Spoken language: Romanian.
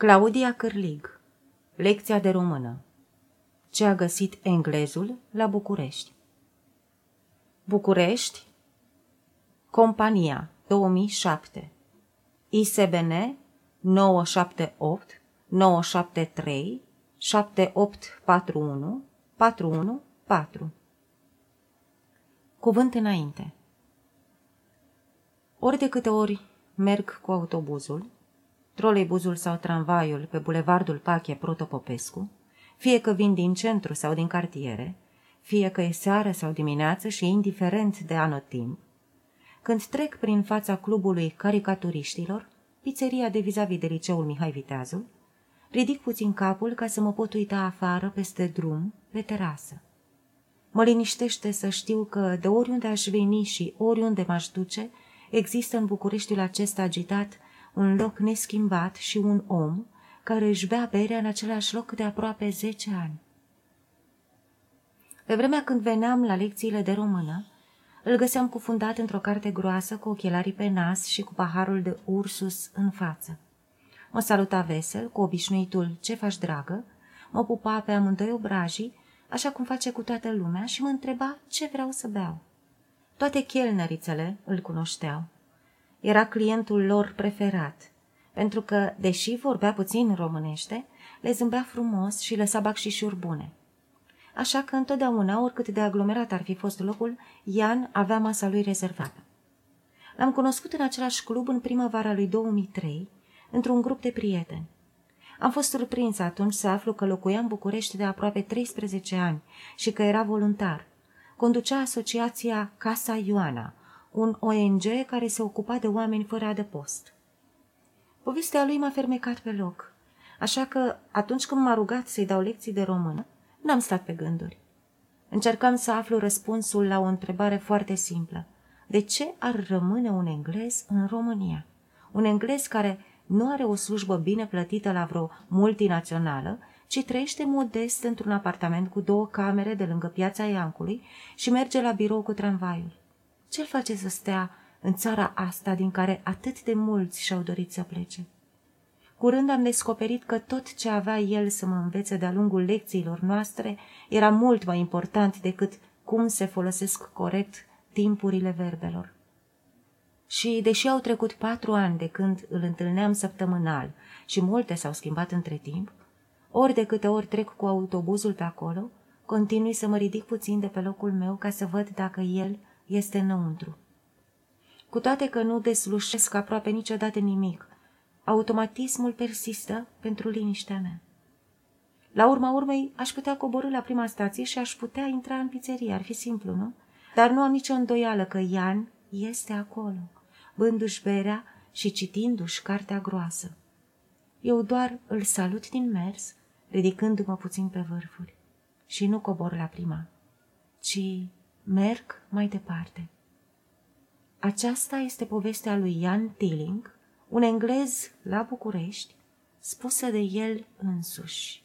Claudia Cârlig Lecția de română. Ce a găsit englezul la București? București Compania 2007 ISBN 978 973 7841 414 Cuvânt înainte. Ori de câte ori merg cu autobuzul, troleibuzul sau tramvaiul pe bulevardul Pache Protopopescu, fie că vin din centru sau din cartiere, fie că e seară sau dimineață și indiferent de anotimp, când trec prin fața clubului caricaturiștilor, pizzeria de vis-a-vis de liceul Mihai Viteazul, ridic puțin capul ca să mă pot uita afară, peste drum, pe terasă. Mă liniștește să știu că de oriunde aș veni și oriunde m-aș duce, există în Bucureștiul acesta agitat un loc neschimbat și un om care își bea berea în același loc de aproape zece ani. Pe vremea când veneam la lecțiile de română, îl găseam cufundat într-o carte groasă cu ochelarii pe nas și cu paharul de ursus în față. Mă saluta vesel, cu obișnuitul ce faci dragă, mă pupa pe amândoi obrajii, așa cum face cu toată lumea și mă întreba ce vreau să beau. Toate chelnerițele îl cunoșteau. Era clientul lor preferat, pentru că, deși vorbea puțin românește, le zâmbea frumos și lăsa bacșișuri bune. Așa că întotdeauna, oricât de aglomerat ar fi fost locul, Ian avea masa lui rezervată. L-am cunoscut în același club în primăvara lui 2003, într-un grup de prieteni. Am fost surprins atunci să aflu că locuia în București de aproape 13 ani și că era voluntar. Conducea asociația Casa Ioana, un ONG care se ocupa de oameni fără adăpost. Povestea lui m-a fermecat pe loc, așa că atunci când m-a rugat să-i dau lecții de română, n-am stat pe gânduri. Încercam să aflu răspunsul la o întrebare foarte simplă. De ce ar rămâne un englez în România? Un englez care nu are o slujbă bine plătită la vreo multinațională, ci trăiește modest într-un apartament cu două camere de lângă piața Iancului și merge la birou cu tramvaiul. Ce-l face să stea în țara asta din care atât de mulți și-au dorit să plece? Curând am descoperit că tot ce avea el să mă învețe de-a lungul lecțiilor noastre era mult mai important decât cum se folosesc corect timpurile verbelor. Și, deși au trecut patru ani de când îl întâlneam săptămânal și multe s-au schimbat între timp, ori de câte ori trec cu autobuzul pe acolo, continui să mă ridic puțin de pe locul meu ca să văd dacă el este înăuntru. Cu toate că nu deslușesc aproape niciodată nimic, automatismul persistă pentru liniștea mea. La urma urmei, aș putea coborâ la prima stație și aș putea intra în pizzerie, ar fi simplu, nu? Dar nu am nicio îndoială că Ian este acolo, bându-și berea și citindu-și cartea groasă. Eu doar îl salut din mers, ridicându-mă puțin pe vârfuri. Și nu cobor la prima, ci merg mai departe. Aceasta este povestea lui Ian Tilling, un englez la București, spusă de el însuși.